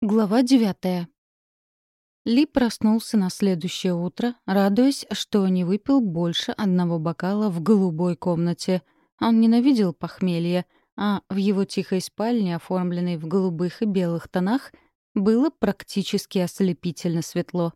Глава девятая. Ли проснулся на следующее утро, радуясь, что не выпил больше одного бокала в голубой комнате. Он ненавидел похмелье, а в его тихой спальне, оформленной в голубых и белых тонах, было практически ослепительно светло.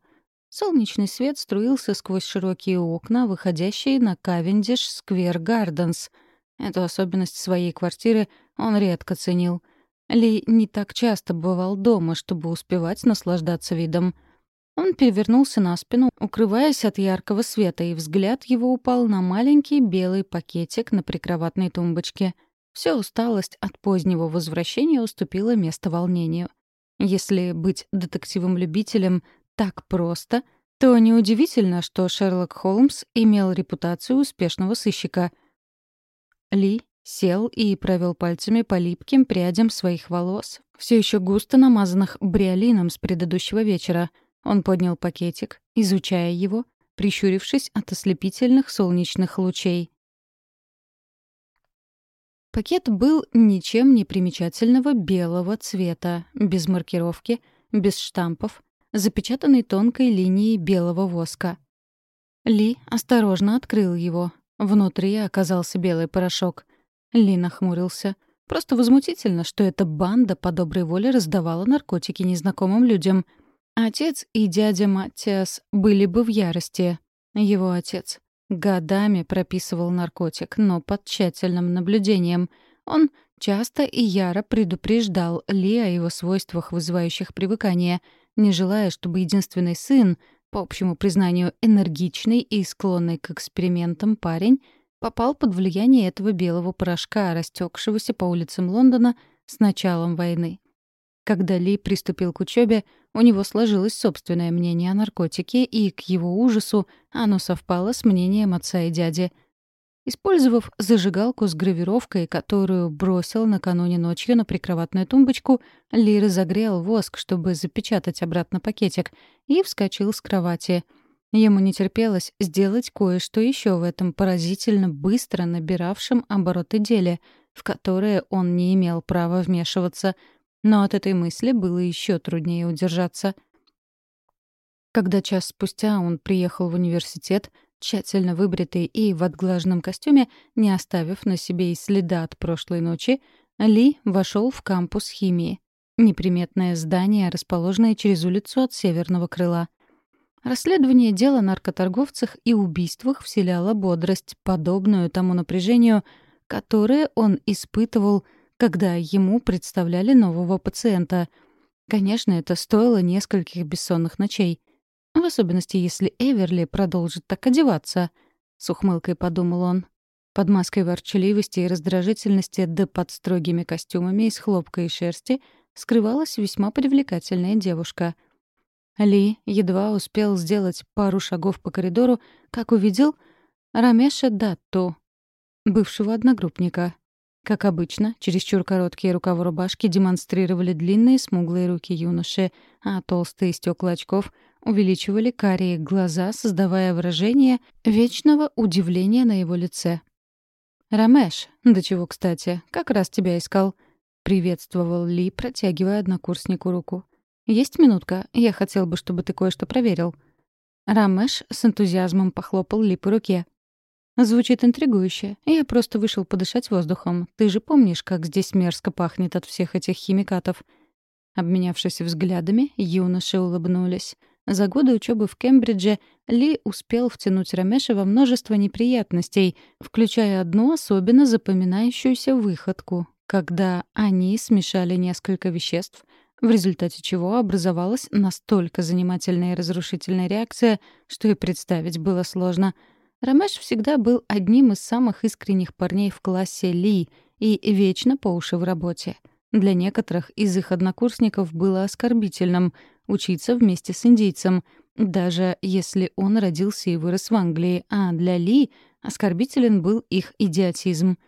Солнечный свет струился сквозь широкие окна, выходящие на Кавендиш Сквер Гарденс. Эту особенность своей квартиры он редко ценил — ли не так часто бывал дома, чтобы успевать наслаждаться видом. Он перевернулся на спину, укрываясь от яркого света, и взгляд его упал на маленький белый пакетик на прикроватной тумбочке. Вся усталость от позднего возвращения уступила место волнению. Если быть детективом-любителем так просто, то неудивительно, что Шерлок Холмс имел репутацию успешного сыщика. Ли Сел и провел пальцами по липким прядям своих волос, все еще густо намазанных бриолином с предыдущего вечера. Он поднял пакетик, изучая его, прищурившись от ослепительных солнечных лучей. Пакет был ничем не примечательного белого цвета, без маркировки, без штампов, запечатанный тонкой линией белого воска. Ли осторожно открыл его. Внутри оказался белый порошок. Ли нахмурился. Просто возмутительно, что эта банда по доброй воле раздавала наркотики незнакомым людям. Отец и дядя Матиас были бы в ярости. Его отец годами прописывал наркотик, но под тщательным наблюдением. Он часто и яро предупреждал Ли о его свойствах, вызывающих привыкание, не желая, чтобы единственный сын, по общему признанию энергичный и склонный к экспериментам парень, попал под влияние этого белого порошка, растекшегося по улицам Лондона с началом войны. Когда Ли приступил к учебе, у него сложилось собственное мнение о наркотике, и, к его ужасу, оно совпало с мнением отца и дяди. Использовав зажигалку с гравировкой, которую бросил накануне ночью на прикроватную тумбочку, Ли разогрел воск, чтобы запечатать обратно пакетик, и вскочил с кровати — Ему не терпелось сделать кое-что еще в этом поразительно быстро набиравшем обороты деле, в которое он не имел права вмешиваться, но от этой мысли было еще труднее удержаться. Когда час спустя он приехал в университет, тщательно выбритый и в отглаженном костюме, не оставив на себе и следа от прошлой ночи, Ли вошел в кампус химии. Неприметное здание, расположенное через улицу от северного крыла — Расследование дела о наркоторговцах и убийствах вселяло бодрость, подобную тому напряжению, которое он испытывал, когда ему представляли нового пациента. Конечно, это стоило нескольких бессонных ночей. В особенности, если Эверли продолжит так одеваться, — с ухмылкой подумал он. Под маской ворчаливости и раздражительности да под строгими костюмами из хлопка и шерсти скрывалась весьма привлекательная девушка — ли едва успел сделать пару шагов по коридору, как увидел Рамеша Датту, бывшего одногруппника. Как обычно, чересчур короткие рукава рубашки демонстрировали длинные смуглые руки юноши, а толстые стекла очков увеличивали карие глаза, создавая выражение вечного удивления на его лице. «Рамеш, да чего, кстати, как раз тебя искал», — приветствовал Ли, протягивая однокурснику руку. «Есть минутка? Я хотел бы, чтобы ты кое-что проверил». Рамеш с энтузиазмом похлопал Ли по руке. «Звучит интригующе. Я просто вышел подышать воздухом. Ты же помнишь, как здесь мерзко пахнет от всех этих химикатов?» Обменявшись взглядами, юноши улыбнулись. За годы учебы в Кембридже Ли успел втянуть Рамеша во множество неприятностей, включая одну особенно запоминающуюся выходку, когда они смешали несколько веществ — в результате чего образовалась настолько занимательная и разрушительная реакция, что и представить было сложно. Рамеш всегда был одним из самых искренних парней в классе Ли и вечно по уши в работе. Для некоторых из их однокурсников было оскорбительным учиться вместе с индейцем, даже если он родился и вырос в Англии, а для Ли оскорбителен был их идиотизм.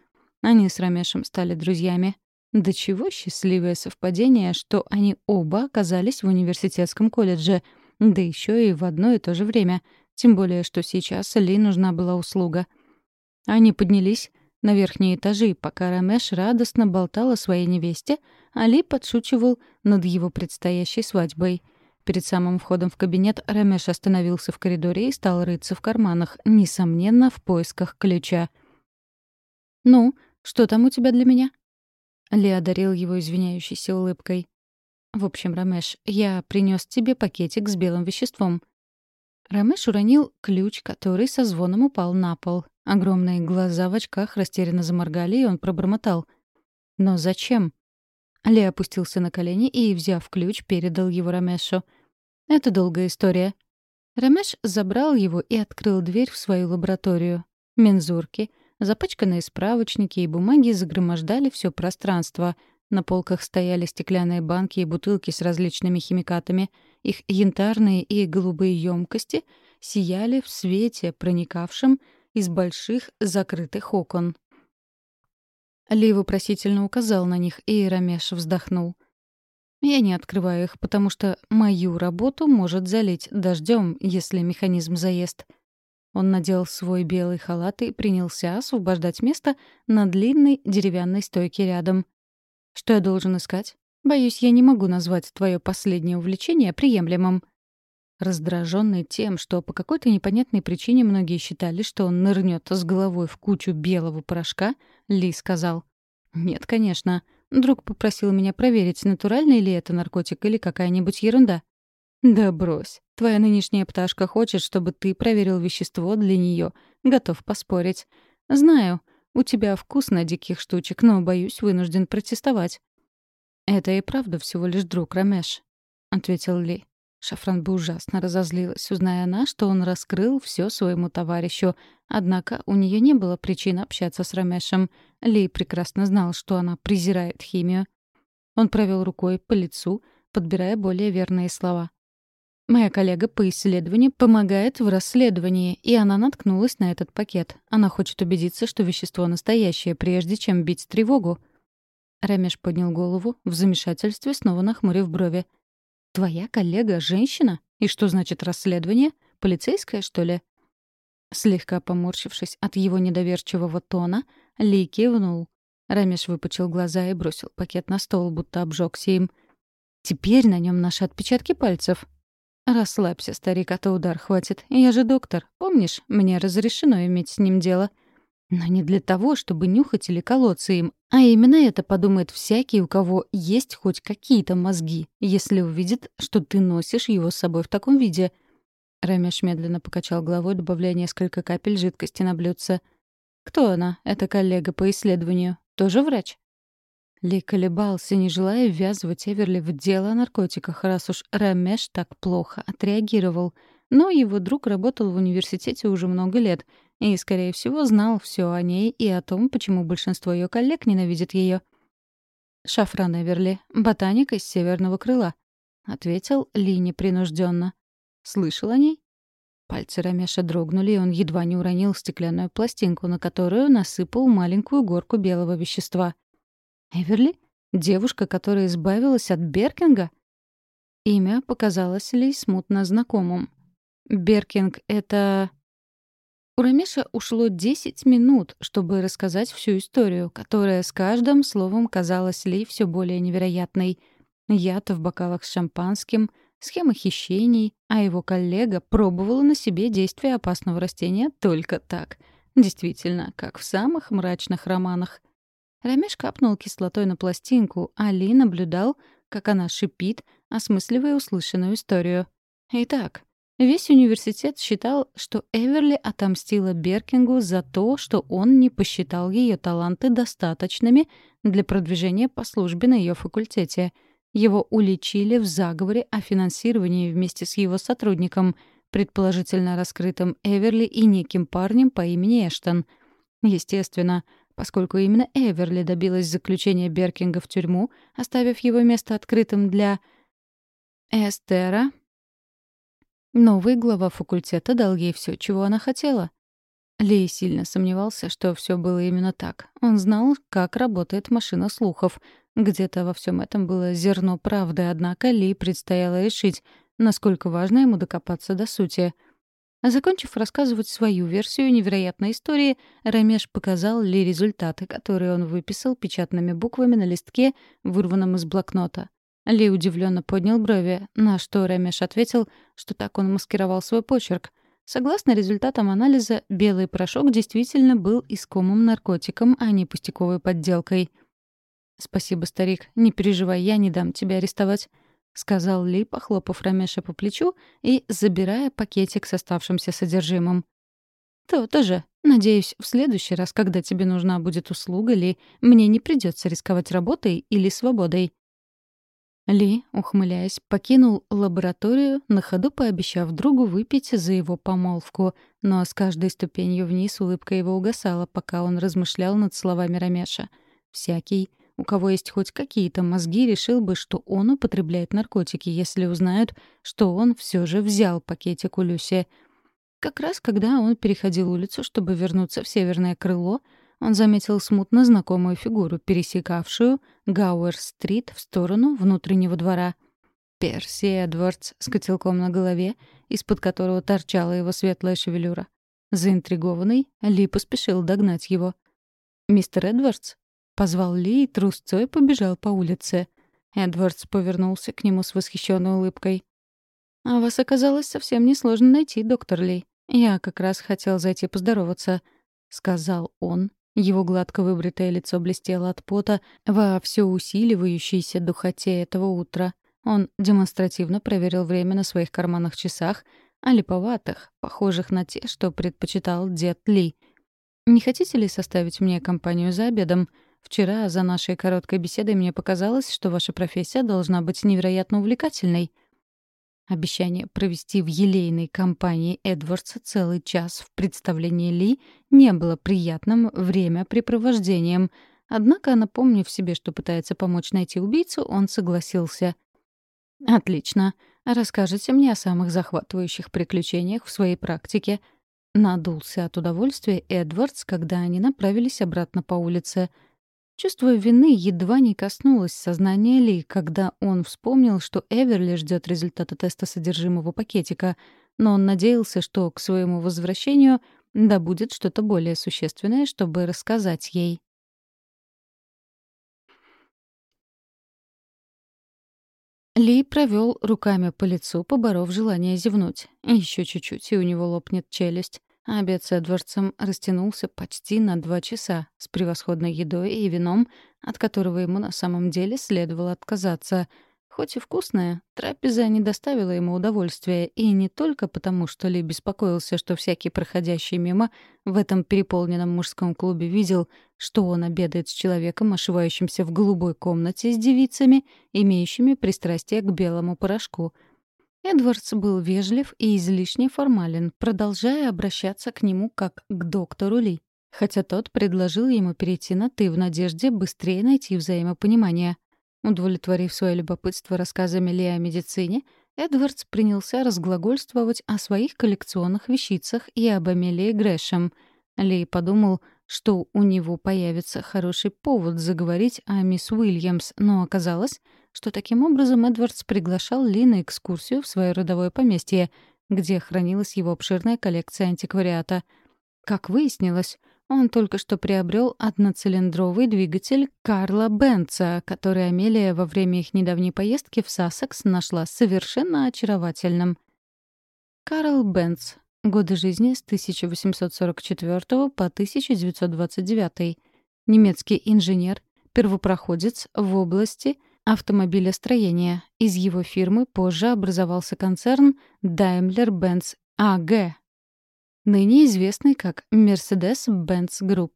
Они с Рамешем стали друзьями. До чего счастливое совпадение, что они оба оказались в университетском колледже, да еще и в одно и то же время. Тем более, что сейчас Ли нужна была услуга. Они поднялись, на верхние этажи, пока Рамеш радостно болтал о своей невесте, Али подшучивал над его предстоящей свадьбой. Перед самым входом в кабинет Рамеш остановился в коридоре и стал рыться в карманах, несомненно, в поисках ключа. «Ну, что там у тебя для меня?» Ли одарил его извиняющейся улыбкой. «В общем, Рамеш, я принес тебе пакетик с белым веществом». Рамеш уронил ключ, который со звоном упал на пол. Огромные глаза в очках растерянно заморгали, и он пробормотал. «Но зачем?» Ли опустился на колени и, взяв ключ, передал его Рамешу. «Это долгая история». Рамеш забрал его и открыл дверь в свою лабораторию. Мензурки, запачканные справочники и бумаги загромождали все пространство. На полках стояли стеклянные банки и бутылки с различными химикатами. Их янтарные и голубые емкости сияли в свете, проникавшем из больших закрытых окон. Ли вопросительно указал на них, и Рамеш вздохнул. Я не открываю их, потому что мою работу может залить дождем, если механизм заест. Он надел свой белый халат и принялся освобождать место на длинной деревянной стойке рядом. Что я должен искать? Боюсь, я не могу назвать твое последнее увлечение приемлемым. Раздраженный тем, что по какой-то непонятной причине многие считали, что он нырнет с головой в кучу белого порошка, Ли сказал. «Нет, конечно. Друг попросил меня проверить, натуральный ли это наркотик или какая-нибудь ерунда». «Да брось. Твоя нынешняя пташка хочет, чтобы ты проверил вещество для нее. Готов поспорить. Знаю, у тебя вкус на диких штучек, но, боюсь, вынужден протестовать». «Это и правда всего лишь друг Рамеш», — ответил Ли. Шафран бы ужасно разозлилась, узная она, что он раскрыл все своему товарищу. Однако у нее не было причин общаться с Рамешем. Ли прекрасно знал, что она презирает химию. Он провел рукой по лицу, подбирая более верные слова. Моя коллега по исследованию помогает в расследовании, и она наткнулась на этот пакет. Она хочет убедиться, что вещество настоящее, прежде чем бить тревогу. Рамеш поднял голову, в замешательстве снова нахмурив брови. «Твоя коллега — женщина? И что значит расследование? Полицейская, что ли?» Слегка поморщившись от его недоверчивого тона, Ли кивнул. Рамеш выпучил глаза и бросил пакет на стол, будто обжегся им. «Теперь на нем наши отпечатки пальцев». «Расслабься, старик, а то удар хватит. Я же доктор. Помнишь, мне разрешено иметь с ним дело». Но не для того, чтобы нюхать или колоться им, а именно это подумает всякий, у кого есть хоть какие-то мозги, если увидит, что ты носишь его с собой в таком виде. Рамеш медленно покачал головой, добавляя несколько капель жидкости на блюдце. «Кто она? Это коллега по исследованию. Тоже врач?» Ли колебался, не желая ввязывать Эверли в дело о наркотиках, раз уж Рамеш так плохо отреагировал. Но его друг работал в университете уже много лет — и, скорее всего, знал все о ней и о том, почему большинство ее коллег ненавидит ее. «Шафран Эверли, ботаник из Северного крыла», — ответил Ли непринужденно. «Слышал о ней?» Пальцы Рамеша дрогнули, и он едва не уронил стеклянную пластинку, на которую насыпал маленькую горку белого вещества. «Эверли? Девушка, которая избавилась от Беркинга?» Имя показалось Ли смутно знакомым. «Беркинг — это...» У Рамеша ушло 10 минут, чтобы рассказать всю историю, которая с каждым словом казалась Ли все более невероятной. Яд в бокалах с шампанским, схема хищений, а его коллега пробовала на себе действие опасного растения только так. Действительно, как в самых мрачных романах. Рамеш капнул кислотой на пластинку, а Ли наблюдал, как она шипит, осмысливая услышанную историю. Итак, Весь университет считал, что Эверли отомстила Беркингу за то, что он не посчитал ее таланты достаточными для продвижения по службе на ее факультете. Его уличили в заговоре о финансировании вместе с его сотрудником, предположительно раскрытым Эверли и неким парнем по имени Эштон. Естественно, поскольку именно Эверли добилась заключения Беркинга в тюрьму, оставив его место открытым для Эстера, Новый глава факультета дал ей все, чего она хотела. Ли сильно сомневался, что все было именно так. Он знал, как работает машина слухов. Где-то во всем этом было зерно правды, однако Ли предстояло решить, насколько важно ему докопаться до сути. Закончив рассказывать свою версию невероятной истории, Рамеш показал Ли результаты, которые он выписал печатными буквами на листке, вырванном из блокнота. Ли удивленно поднял брови, на что Рамеш ответил, что так он маскировал свой почерк. Согласно результатам анализа, белый порошок действительно был искомым наркотиком, а не пустяковой подделкой. «Спасибо, старик. Не переживай, я не дам тебя арестовать», — сказал Ли, похлопав Рамеша по плечу и забирая пакетик с оставшимся содержимым. «То-то же. Надеюсь, в следующий раз, когда тебе нужна будет услуга, Ли, мне не придется рисковать работой или свободой. Ли, ухмыляясь, покинул лабораторию, на ходу пообещав другу выпить за его помолвку, но с каждой ступенью вниз улыбка его угасала, пока он размышлял над словами Рамеша. Всякий, у кого есть хоть какие-то мозги, решил бы, что он употребляет наркотики, если узнают, что он все же взял пакетик у Люси. Как раз когда он переходил улицу, чтобы вернуться в северное крыло, он заметил смутно знакомую фигуру, пересекавшую Гауэр-стрит в сторону внутреннего двора. Перси Эдвардс с котелком на голове, из-под которого торчала его светлая шевелюра. Заинтригованный, Ли поспешил догнать его. «Мистер Эдвардс?» — позвал Ли и трусцой побежал по улице. Эдвардс повернулся к нему с восхищенной улыбкой. «А вас оказалось совсем несложно найти, доктор Ли. Я как раз хотел зайти поздороваться», — сказал он, его гладко выбритое лицо блестело от пота во все усиливающейся духоте этого утра. Он демонстративно проверил время на своих карманных часах, а липоватых, похожих на те, что предпочитал дед Ли. «Не хотите ли составить мне компанию за обедом? Вчера за нашей короткой беседой мне показалось, что ваша профессия должна быть невероятно увлекательной». Обещание провести в елейной компании Эдвардса целый час в представлении Ли не было приятным времяпрепровождением. Однако, напомнив себе, что пытается помочь найти убийцу, он согласился. «Отлично. Расскажите мне о самых захватывающих приключениях в своей практике». Надулся от удовольствия Эдвардс, когда они направились обратно по улице — Чувство вины едва не коснулось сознания Ли, когда он вспомнил, что Эверли ждет результата теста содержимого пакетика, но он надеялся, что к своему возвращению добудет что-то более существенное, чтобы рассказать ей. Ли провел руками по лицу, поборов желание зевнуть. Еще чуть-чуть, и у него лопнет челюсть. Обед с Эдвардсом растянулся почти на два часа с превосходной едой и вином, от которого ему на самом деле следовало отказаться. Хоть и вкусная, трапеза не доставила ему удовольствия, и не только потому, что Ли беспокоился, что всякий проходящий мимо в этом переполненном мужском клубе видел, что он обедает с человеком, ошивающимся в голубой комнате с девицами, имеющими пристрастие к белому порошку — Эдвардс был вежлив и излишне формален, продолжая обращаться к нему как к доктору Ли, хотя тот предложил ему перейти на «ты» в надежде быстрее найти взаимопонимание. Удовлетворив свое любопытство рассказами Ли о медицине, Эдвардс принялся разглагольствовать о своих коллекционных вещицах и об Амелии Грэшем. Ли подумал, что у него появится хороший повод заговорить о мисс Уильямс, но оказалось, что таким образом Эдвардс приглашал Ли на экскурсию в свое родовое поместье, где хранилась его обширная коллекция антиквариата. Как выяснилось, он только что приобрел одноцилиндровый двигатель Карла Бенца, который Амелия во время их недавней поездки в Сассекс нашла совершенно очаровательным. Карл Бенц. Годы жизни с 1844 по 1929. Немецкий инженер, первопроходец в области — автомобилестроения. Из его фирмы позже образовался концерн Daimler-Benz AG, ныне известный как Mercedes-Benz Group.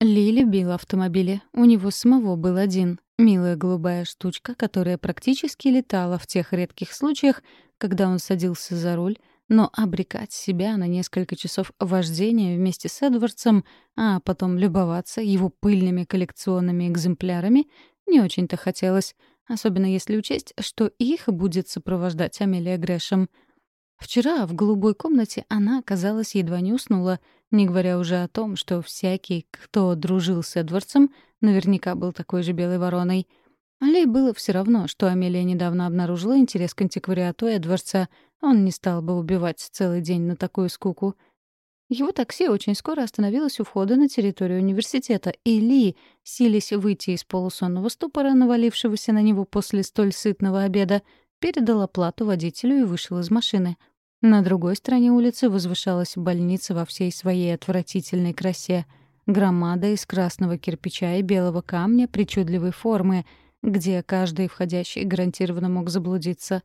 Ли любил автомобили. У него самого был один. Милая голубая штучка, которая практически летала в тех редких случаях, когда он садился за руль, но обрекать себя на несколько часов вождения вместе с Эдвардсом, а потом любоваться его пыльными коллекционными экземплярами, не очень-то хотелось, особенно если учесть, что их будет сопровождать Амелия Грэшем. Вчера в голубой комнате она, казалось, едва не уснула, не говоря уже о том, что всякий, кто дружил с Эдвардсом, наверняка был такой же белой вороной — Ли было все равно, что Амелия недавно обнаружила интерес к антиквариату Эдвардса. Он не стал бы убивать целый день на такую скуку. Его такси очень скоро остановилось у входа на территорию университета, и Ли, силясь выйти из полусонного ступора, навалившегося на него после столь сытного обеда, передал оплату водителю и вышел из машины. На другой стороне улицы возвышалась больница во всей своей отвратительной красе. Громада из красного кирпича и белого камня причудливой формы — где каждый входящий гарантированно мог заблудиться.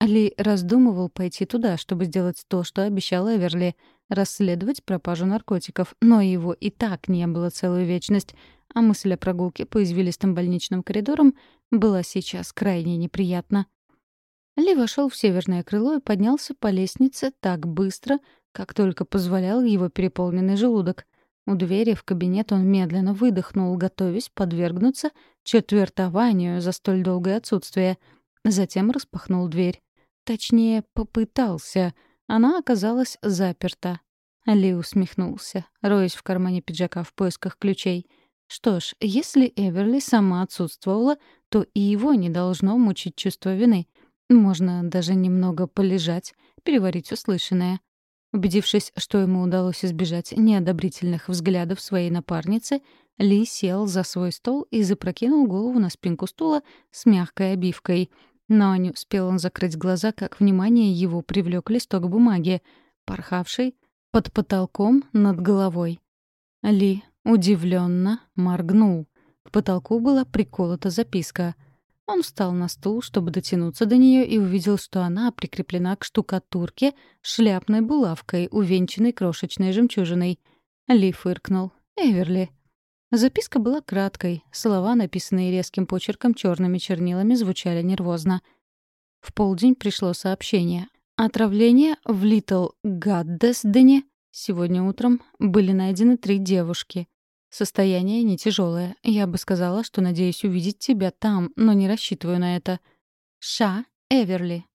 Ли раздумывал пойти туда, чтобы сделать то, что обещал Эверли — расследовать пропажу наркотиков, но его и так не было целую вечность, а мысль о прогулке по извилистым больничным коридорам была сейчас крайне неприятна. Ли вошел в северное крыло и поднялся по лестнице так быстро, как только позволял его переполненный желудок — у двери в кабинет он медленно выдохнул, готовясь подвергнуться четвертованию за столь долгое отсутствие. Затем распахнул дверь. Точнее, попытался. Она оказалась заперта. Ли усмехнулся, роясь в кармане пиджака в поисках ключей. Что ж, если Эверли сама отсутствовала, то и его не должно мучить чувство вины. Можно даже немного полежать, переварить услышанное. Убедившись, что ему удалось избежать неодобрительных взглядов своей напарницы, Ли сел за свой стол и запрокинул голову на спинку стула с мягкой обивкой. Но не успел он закрыть глаза, как внимание его привлек листок бумаги, порхавший под потолком над головой. Ли удивленно моргнул. К потолку была приколота записка — он встал на стул, чтобы дотянуться до нее, и увидел, что она прикреплена к штукатурке шляпной булавкой, увенчанной крошечной жемчужиной. Ли фыркнул. «Эверли». Записка была краткой. Слова, написанные резким почерком черными чернилами, звучали нервозно. В полдень пришло сообщение. Отравление в Литл Гаддесдене. Сегодня утром были найдены три девушки. Состояние не тяжелое. Я бы сказала, что надеюсь увидеть тебя там, но не рассчитываю на это. Ша Эверли.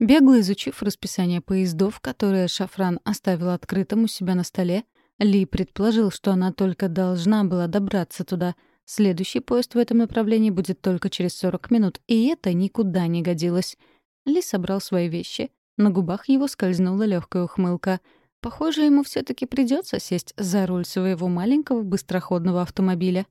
Бегло изучив расписание поездов, которые Шафран оставил открытым у себя на столе, Ли предположил, что она только должна была добраться туда. Следующий поезд в этом направлении будет только через 40 минут, и это никуда не годилось. Ли собрал свои вещи. На губах его скользнула легкая ухмылка — Похоже, ему все таки придется сесть за руль своего маленького быстроходного автомобиля.